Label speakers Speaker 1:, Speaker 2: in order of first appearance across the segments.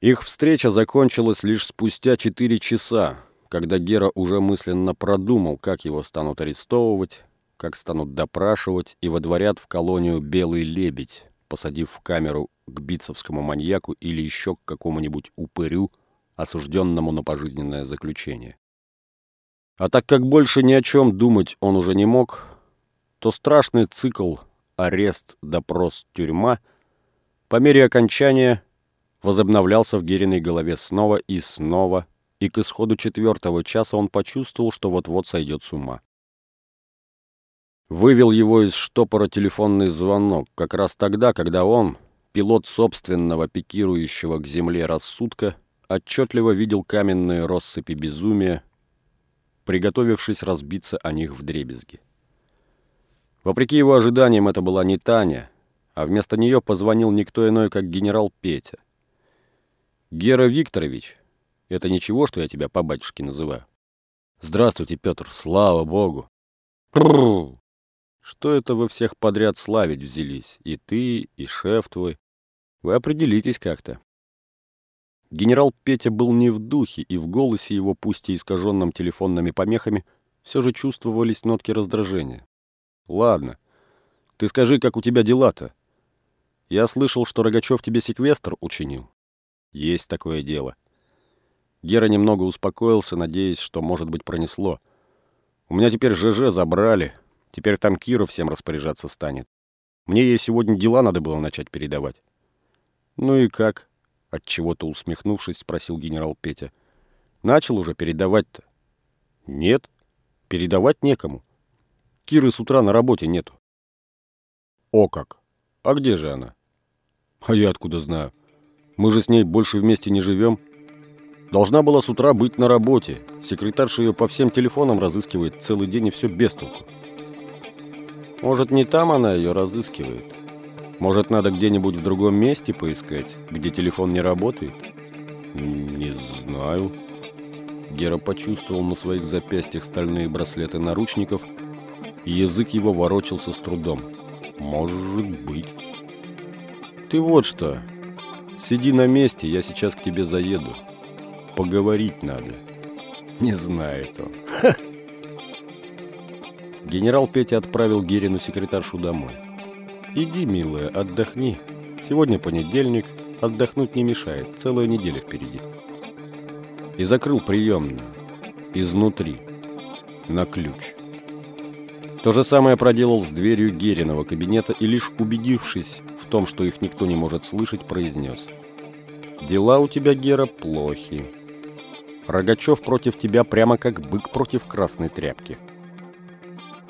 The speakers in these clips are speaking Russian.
Speaker 1: Их встреча закончилась лишь спустя четыре часа, когда Гера уже мысленно продумал, как его станут арестовывать, как станут допрашивать и водворят в колонию «Белый лебедь», посадив в камеру к битцевскому маньяку или еще к какому-нибудь упырю, осужденному на пожизненное заключение. А так как больше ни о чем думать он уже не мог, то страшный цикл «Арест, допрос, тюрьма» по мере окончания возобновлялся в Гериной голове снова и снова, и к исходу четвертого часа он почувствовал, что вот-вот сойдет с ума. Вывел его из штопора телефонный звонок, как раз тогда, когда он, пилот собственного пикирующего к земле рассудка, отчетливо видел каменные россыпи безумия, приготовившись разбиться о них в дребезги. Вопреки его ожиданиям, это была не Таня, а вместо нее позвонил никто иной, как генерал Петя. «Гера Викторович, это ничего, что я тебя по батюшке называю?» «Здравствуйте, Петр, слава богу!» «Прррр! Что это вы всех подряд славить взялись? И ты, и шеф твой. Вы определитесь как-то. Генерал Петя был не в духе, и в голосе его, пусть и искаженном телефонными помехами, все же чувствовались нотки раздражения. «Ладно. Ты скажи, как у тебя дела-то? Я слышал, что Рогачев тебе секвестр учинил. Есть такое дело». Гера немного успокоился, надеясь, что, может быть, пронесло. «У меня теперь ЖЖ забрали, Теперь там Кира всем распоряжаться станет. Мне ей сегодня дела надо было начать передавать. Ну и как? От чего-то усмехнувшись, спросил генерал Петя. Начал уже передавать-то? Нет, передавать некому. Киры с утра на работе нету. О как! А где же она? А я откуда знаю? Мы же с ней больше вместе не живем. Должна была с утра быть на работе. Секретарша ее по всем телефонам разыскивает целый день и все без толку. Может, не там она ее разыскивает? Может, надо где-нибудь в другом месте поискать, где телефон не работает? Не знаю. Гера почувствовал на своих запястьях стальные браслеты наручников, и язык его ворочался с трудом. Может быть. Ты вот что. Сиди на месте, я сейчас к тебе заеду. Поговорить надо. Не знает он. Генерал Петя отправил Герину секретаршу домой. «Иди, милая, отдохни. Сегодня понедельник, отдохнуть не мешает, целая неделя впереди». И закрыл приемную, изнутри, на ключ. То же самое проделал с дверью Гериного кабинета и лишь убедившись в том, что их никто не может слышать, произнес. «Дела у тебя, Гера, плохи. Рогачев против тебя прямо как бык против красной тряпки».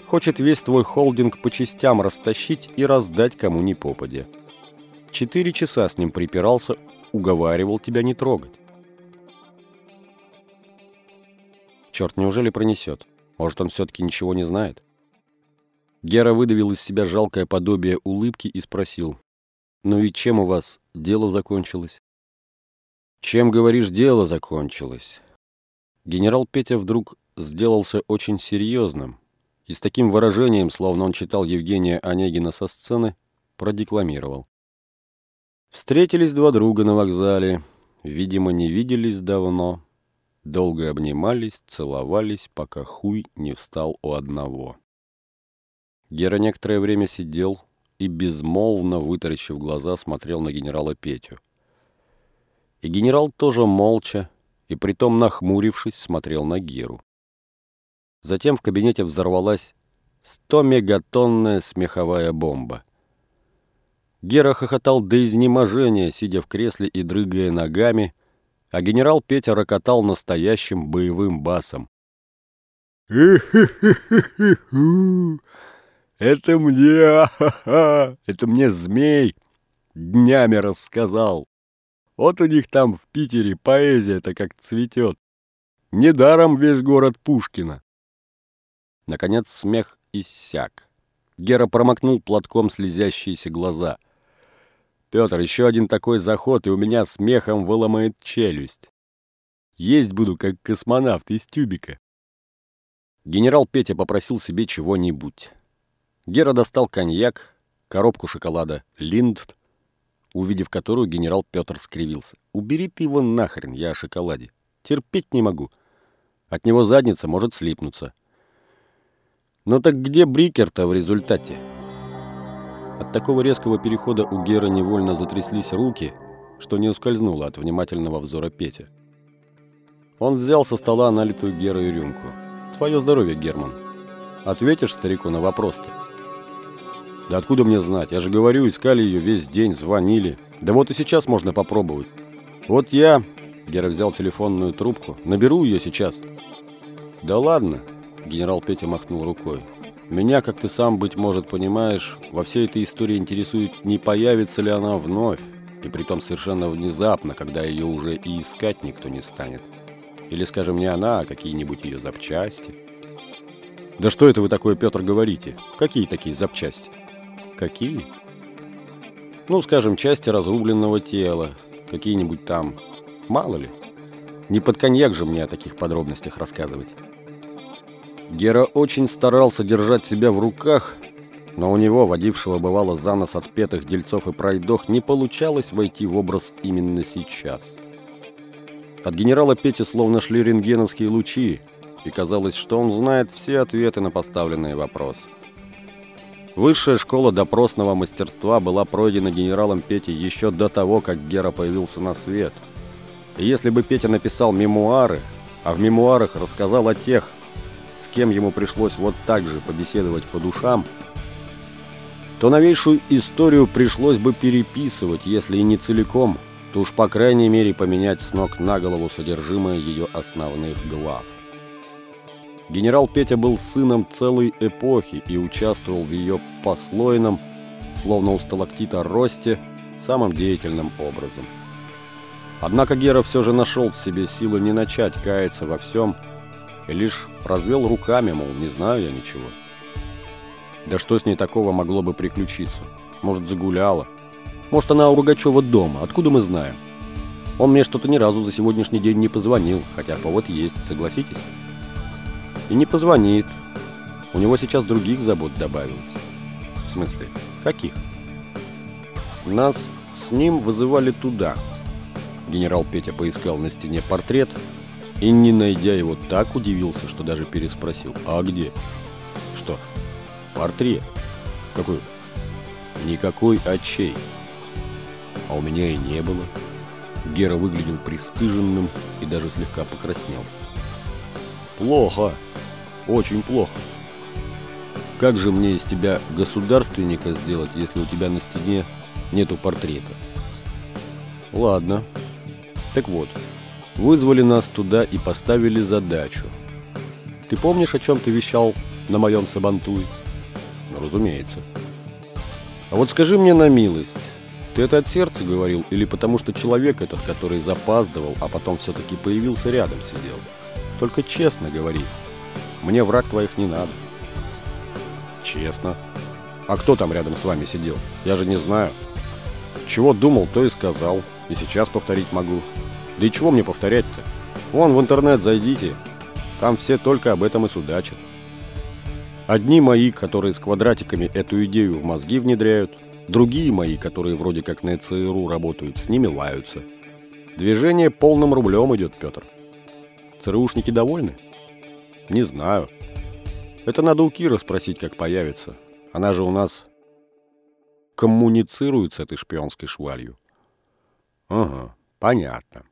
Speaker 1: Хочет весь твой холдинг по частям растащить и раздать кому ни попадя. Четыре часа с ним припирался, уговаривал тебя не трогать. Черт, неужели пронесет? Может, он все-таки ничего не знает? Гера выдавил из себя жалкое подобие улыбки и спросил. «Ну и чем у вас дело закончилось?» «Чем, говоришь, дело закончилось?» Генерал Петя вдруг сделался очень серьезным, и с таким выражением, словно он читал Евгения Онегина со сцены, продекламировал. Встретились два друга на вокзале, видимо, не виделись давно, долго обнимались, целовались, пока хуй не встал у одного. Гера некоторое время сидел и, безмолвно вытаращив глаза, смотрел на генерала Петю. И генерал тоже молча, и притом нахмурившись, смотрел на Геру. Затем в кабинете взорвалась 100-мегатонная смеховая бомба. Гера хохотал до изнеможения, сидя в кресле и дрыгая ногами, а генерал Петя рокотал настоящим боевым басом. Это мне, а это мне змей днями рассказал. Вот у них там в Питере поэзия-то как цветет. Недаром весь город Пушкина. Наконец смех иссяк. Гера промокнул платком слезящиеся глаза. «Петр, еще один такой заход, и у меня смехом выломает челюсть. Есть буду, как космонавт из тюбика». Генерал Петя попросил себе чего-нибудь. Гера достал коньяк, коробку шоколада «Линд», увидев которую генерал Петр скривился. «Убери ты его нахрен, я о шоколаде. Терпеть не могу. От него задница может слипнуться». «Ну так где Брикер-то в результате?» От такого резкого перехода у Гера невольно затряслись руки, что не ускользнуло от внимательного взора Петя. Он взял со стола налитую Герой рюмку. «Твое здоровье, Герман. Ответишь старику на вопрос-то?» «Да откуда мне знать? Я же говорю, искали ее весь день, звонили. Да вот и сейчас можно попробовать. Вот я...» Гера взял телефонную трубку. «Наберу ее сейчас». «Да ладно», — генерал Петя махнул рукой. Меня, как ты сам, быть может, понимаешь, во всей этой истории интересует, не появится ли она вновь, и притом совершенно внезапно, когда ее уже и искать никто не станет. Или, скажем, не она, а какие-нибудь ее запчасти. Да что это вы такое, Петр, говорите? Какие такие запчасти? Какие? Ну, скажем, части разрубленного тела, какие-нибудь там, мало ли. Не под коньяк же мне о таких подробностях рассказывать. Гера очень старался держать себя в руках, но у него, водившего бывало за нос отпетых дельцов и пройдох, не получалось войти в образ именно сейчас. От генерала Пети словно шли рентгеновские лучи, и казалось, что он знает все ответы на поставленные вопросы. Высшая школа допросного мастерства была пройдена генералом Петей еще до того, как Гера появился на свет. И если бы Петя написал мемуары, а в мемуарах рассказал о тех, кем ему пришлось вот так же побеседовать по душам, то новейшую историю пришлось бы переписывать, если и не целиком, то уж по крайней мере поменять с ног на голову содержимое ее основных глав. Генерал Петя был сыном целой эпохи и участвовал в ее послойном, словно у сталактита росте, самым деятельным образом. Однако Гера все же нашел в себе силы не начать каяться во всем, и лишь развел руками, мол, не знаю я ничего. Да что с ней такого могло бы приключиться? Может, загуляла? Может, она у Рогачева дома? Откуда мы знаем? Он мне что-то ни разу за сегодняшний день не позвонил, хотя повод есть, согласитесь? И не позвонит. У него сейчас других забот добавилось. В смысле? Каких? Нас с ним вызывали туда. Генерал Петя поискал на стене портрет – и, не найдя его, так удивился, что даже переспросил. «А где?» «Что?» «Портрет». «Какой?» «Никакой очей». «А у меня и не было». Гера выглядел пристыженным и даже слегка покраснел. «Плохо. Очень плохо. Как же мне из тебя государственника сделать, если у тебя на стене нету портрета?» «Ладно. Так вот». Вызвали нас туда и поставили задачу. Ты помнишь, о чем ты вещал на моем Сабантуе? Ну, разумеется. А вот скажи мне на милость, ты это от сердца говорил или потому что человек этот, который запаздывал, а потом все-таки появился рядом сидел? Только честно говори. Мне враг твоих не надо. Честно. А кто там рядом с вами сидел? Я же не знаю. Чего думал, то и сказал. И сейчас повторить могу. Да и чего мне повторять-то? Вон в интернет зайдите, там все только об этом и судачат. Одни мои, которые с квадратиками эту идею в мозги внедряют, другие мои, которые вроде как на ЦРУ работают, с ними лаются. Движение полным рублем идет, Петр. ЦРУшники довольны? Не знаю. Это надо у Кира спросить, как появится. Она же у нас коммуницирует с этой шпионской швалью. Ага, понятно.